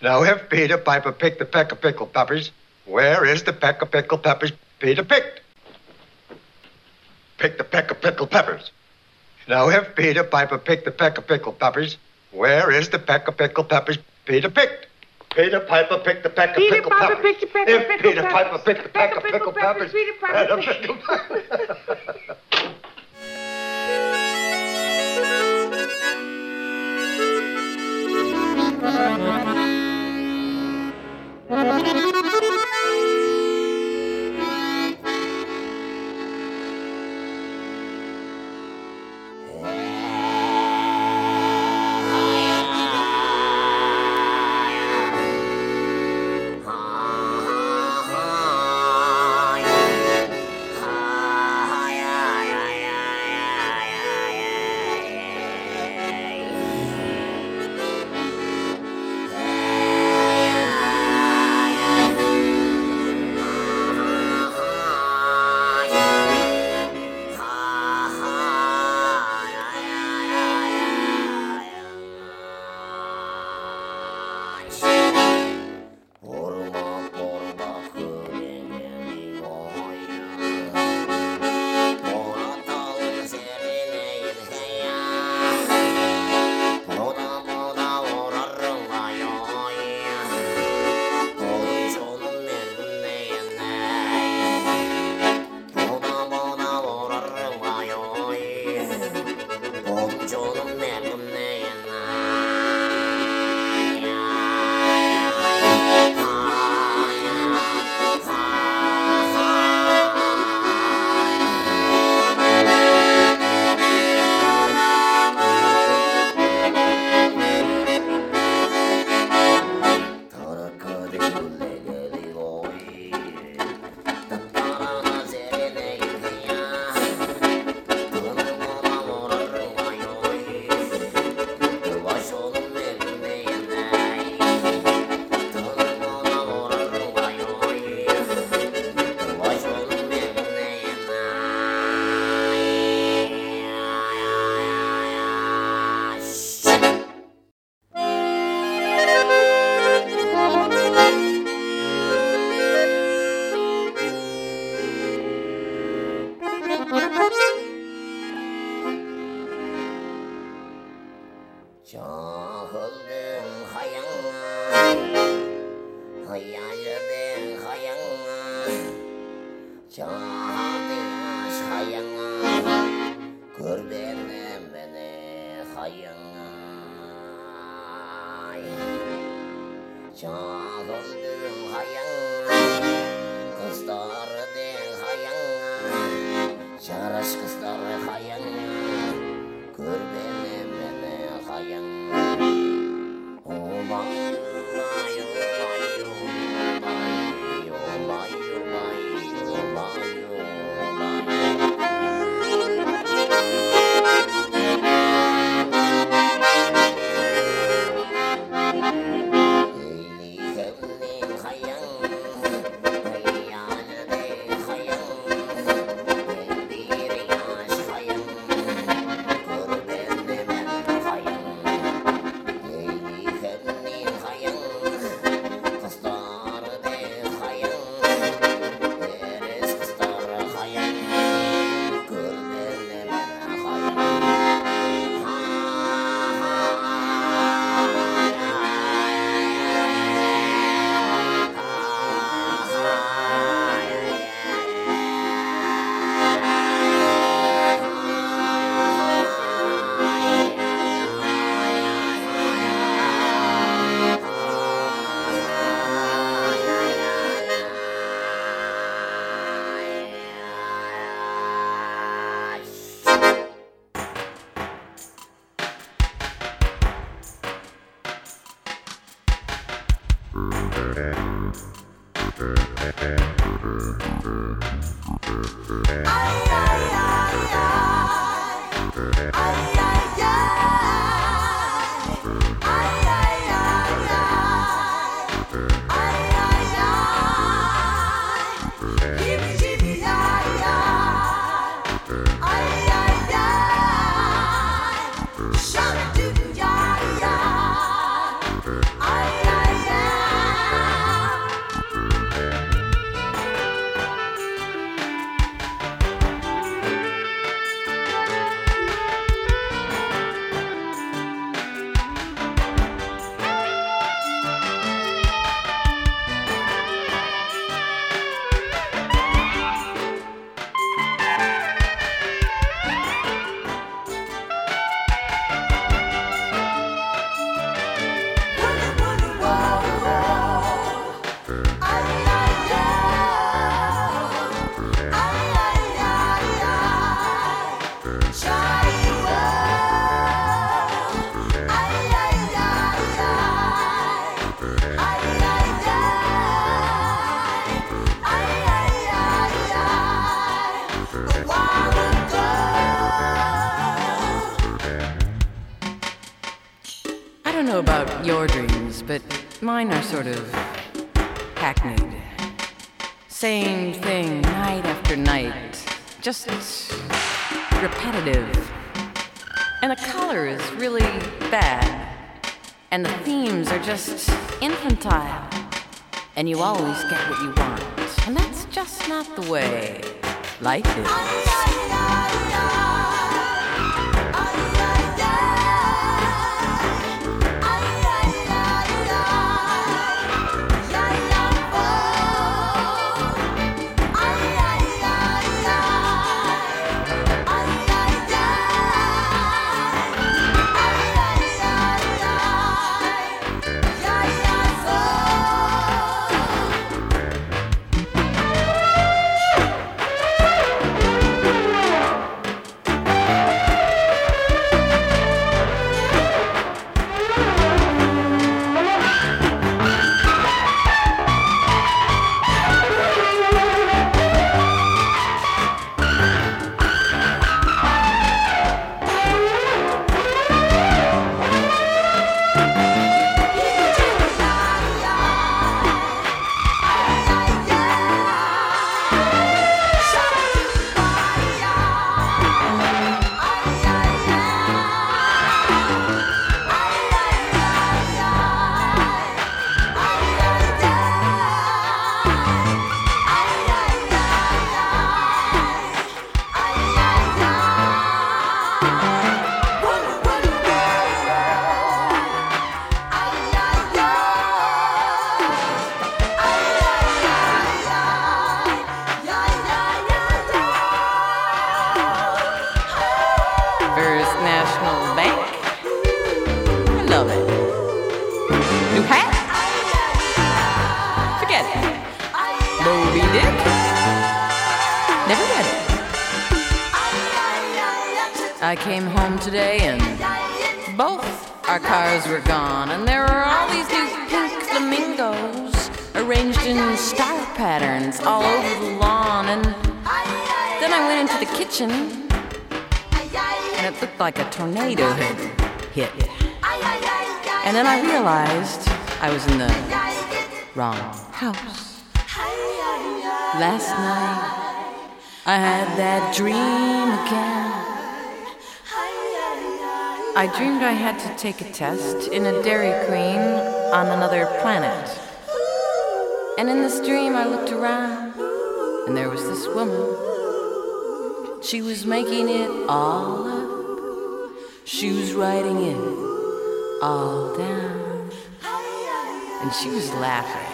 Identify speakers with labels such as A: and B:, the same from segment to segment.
A: Now, if Peter Piper picked the peck of pickled peppers, where is the peck of pickled peppers Peter picked? Pick the peck of pickled peppers. Now, if Peter Piper picked the peck of pickled peppers, where is the peck of pickled peppers Peter picked? Peter Piper picked the peck of
B: Peter
A: pickled
B: Piper
A: peppers.
B: picked the peck of
A: if
B: pickled
A: Peter
B: peppers.
A: Piper picked the peck of pickled
B: peppers,
A: peppers.
B: Peter Piper
A: a
B: picked-
A: pickled peppers.
C: 저
D: Thank you.
E: Mine are sort of hackneyed. Same thing night after night. Just repetitive. And the color is really bad. And the themes are just infantile. And you always get what you want. And that's just not the way life is. I love it. New hat? Forget it. Moby Dick? Never read it. I came home today and both our cars were gone, and there were all these new pink flamingos arranged in star patterns all over the lawn. And then I went into the kitchen it looked like a tornado had hit. And then I realized I was in the wrong house. Last night I had that dream again. I dreamed I had to take a test in a Dairy Queen on another planet. And in this dream I looked around and there was this woman. She was making it all up. She was writing it all down. And she was laughing.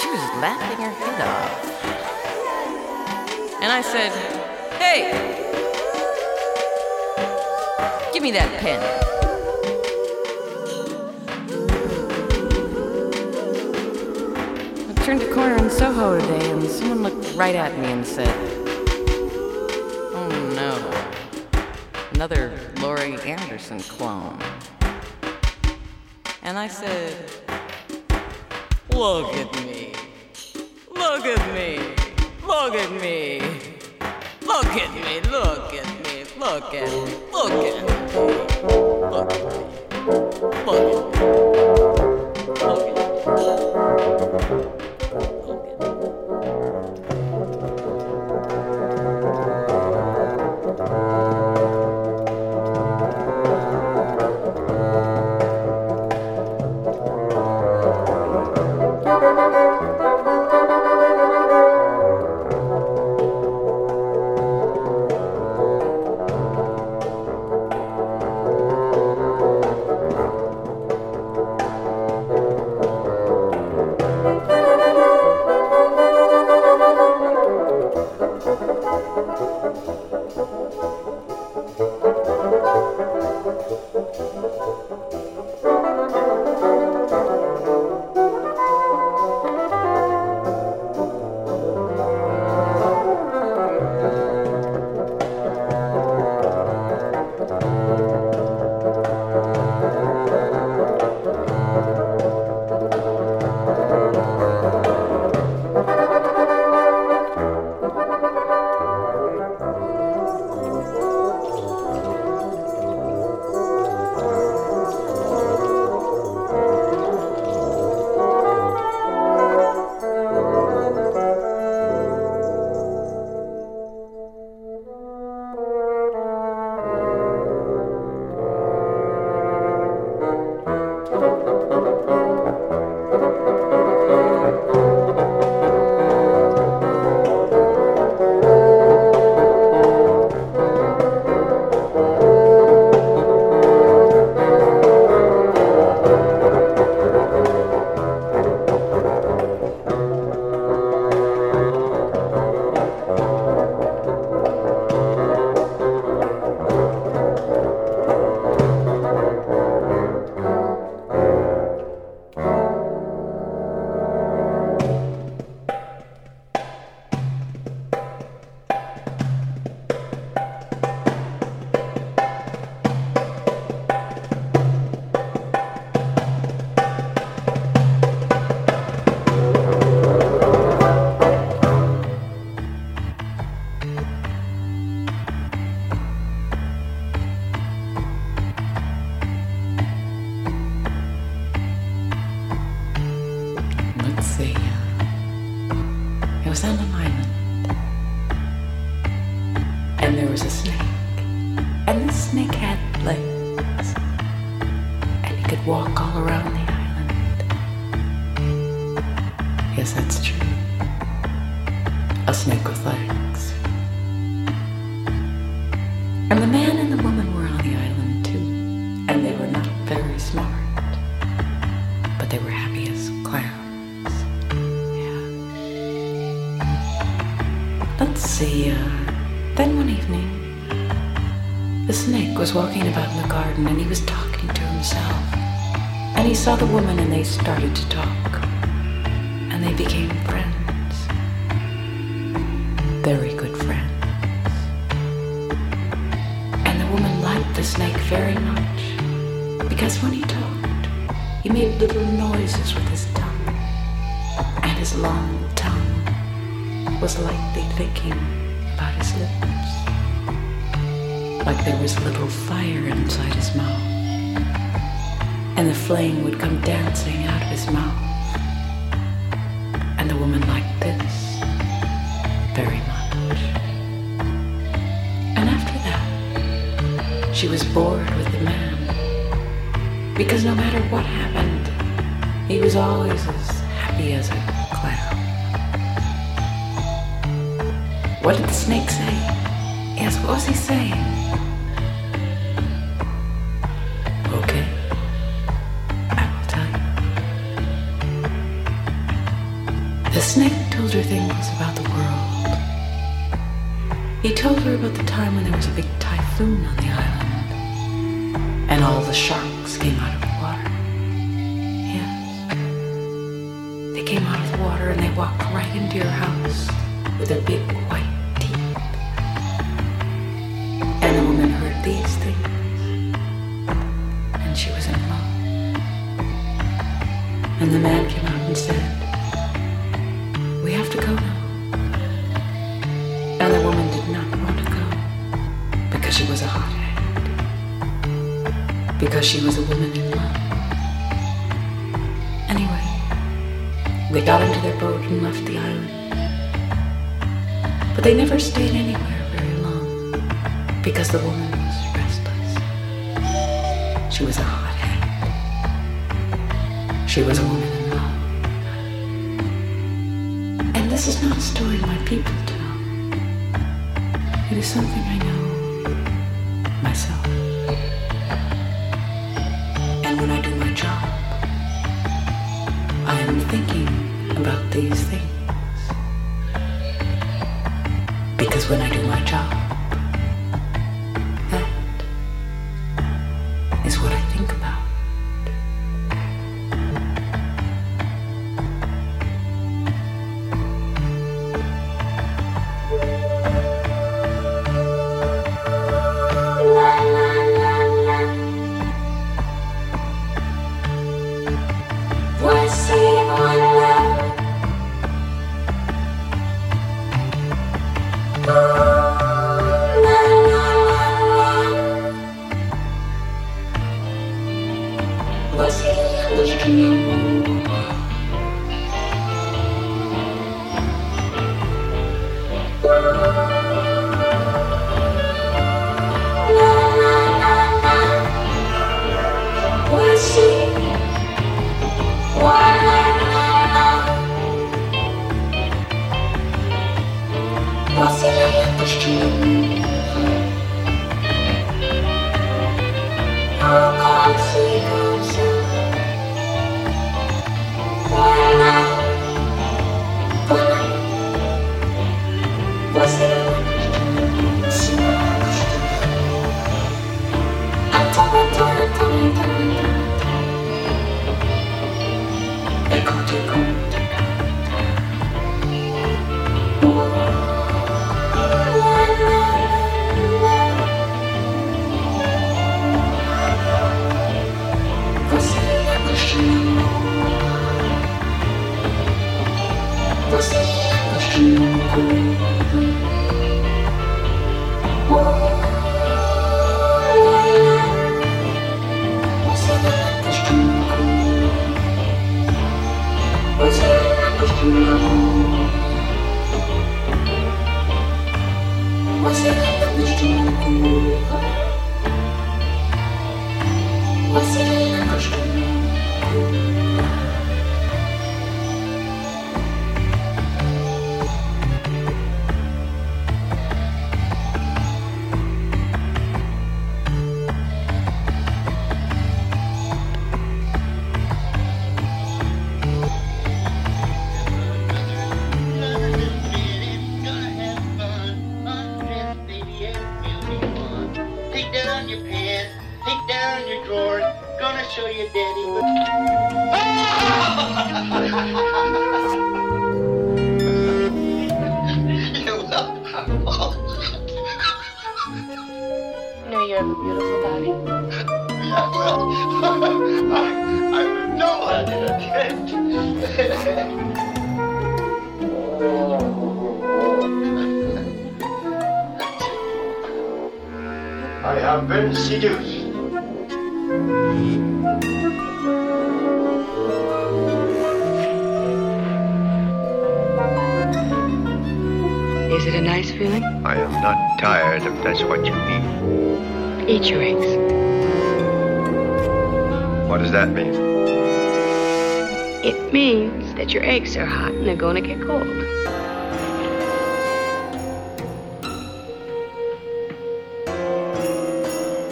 E: She was laughing her head off. And I said, Hey, give me that pen. I turned a corner in Soho today and someone looked right at me and said, another Laurie Anderson clone. And I said, Look at me. Look at me. Look at me. Look at me. Look at me. Look at me. Look at me. Look at me. Look at me. Look at me.
B: Man and the woman were on the island too. And they were not very smart. But they were happy as clowns. Yeah. Let's see, uh, then one evening, the snake was walking about in the garden and he was talking to himself. And he saw the woman and they started to talk. And they became very much because when he talked, he made little noises with his tongue. And his long tongue was lightly thinking about his lips. Like there was a little fire inside his mouth. And the flame would come dancing out of his mouth. And the woman liked this she was bored with the man. Because no matter what happened, he was always as happy as a clown. What did the snake say? Yes, what was he saying? Okay, I will tell you. The snake told her things about the world. He told her about the time when there was a big typhoon on the island, and all the sharks came out of the water. Yes. They came out of the water and they walked right into your house with their big white teeth. And the woman heard these things, and she was in love. And the man came out and said, because she was a woman in love. Anyway, they got into their boat and left the island. But they never stayed anywhere very long because the woman was restless. She was a hothead. She was a woman in love. And this is not a story my people tell. It is something I know about these things. Because when I do my job,
D: La
A: I, I know I did. I have been seduced.
F: Is it a nice feeling?
A: I am not tired, if that's what you mean.
F: Eat your eggs.
A: What does that mean?
F: It means that your eggs are hot and they're going to get cold.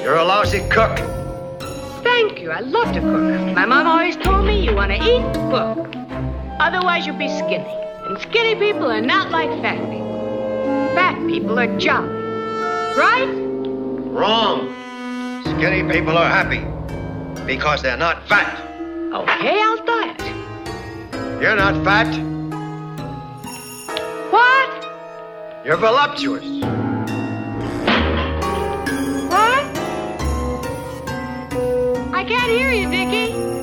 A: You're a lousy cook.
F: Thank you. I love to cook. My mom always told me you want to eat, cook. Otherwise, you'll be skinny. And skinny people are not like fat people. Fat people are jolly. Right?
A: Wrong. Skinny people are happy because they're not fat.
F: Okay, I'll diet.
A: You're not fat.
F: What?
A: You're voluptuous.
F: What? I can't hear you, Vicky.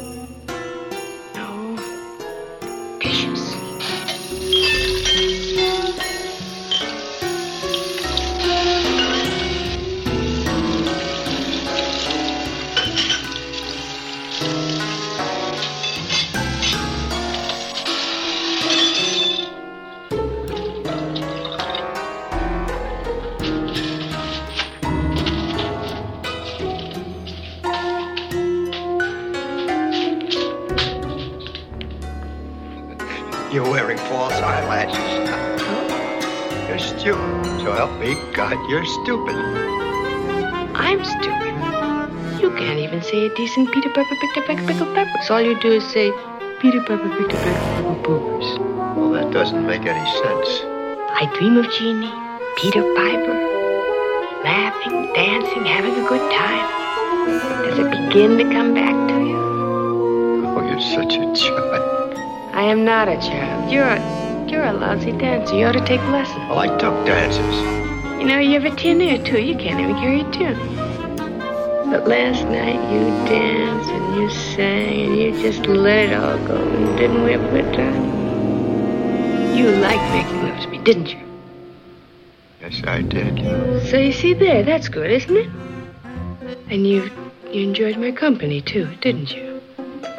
A: Help me God, you're stupid.
F: I'm stupid. You can't even say a decent Peter Pepper picked a peck of pickled peppers. All you do is say Peter Pepper picked a peck oh, of peppers.
A: Well, that doesn't make any sense.
F: I dream of Jeannie, Peter Piper, laughing, dancing, having a good time. Does it begin to come back to you?
A: Oh, you're such a child.
F: I am not a child. You're a, you're a lousy dancer. You ought to take lessons.
A: Well, I took dances.
F: You know, you have a tin ear, too. You can't even carry a tune. But last night you danced and you sang and you just let it all go and didn't we have a good time? You liked making love to me, didn't you?
A: Yes, I did.
F: So you see there, that's good, isn't it? And you you enjoyed my company too, didn't you?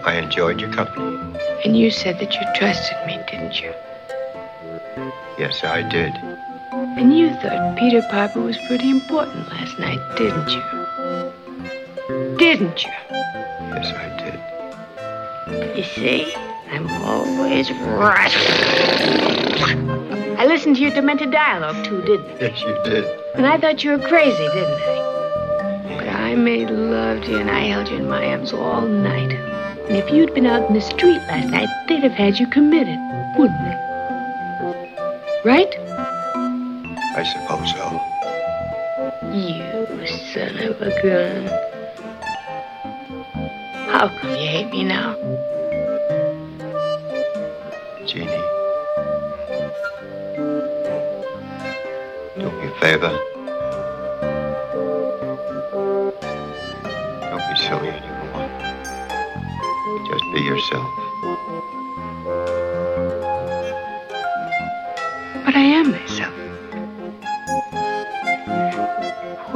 A: I enjoyed your company.
F: And you said that you trusted me, didn't you?
A: Yes, I did.
F: And you thought Peter Piper was pretty important last night, didn't you? Didn't you?
A: Yes, I did.
F: You see, I'm always right. I listened to your demented dialogue too, didn't I?
A: Yes, you did.
F: And I thought you were crazy, didn't I? But I made love to you and I held you in my arms all night. And if you'd been out in the street last night, they'd have had you committed, wouldn't they? Right?
A: I suppose so.
F: You son of a gun. How come you hate me now?
A: Jeannie. Do me a favor. Don't be silly anymore. Just be yourself.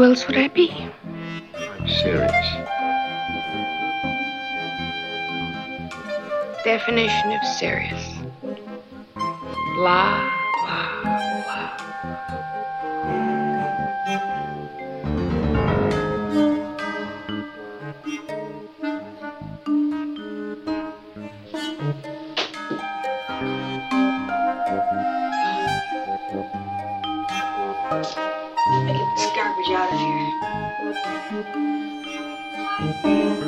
F: Who else would I be?
A: I'm serious.
F: Definition of serious. Blah, blah,
G: Get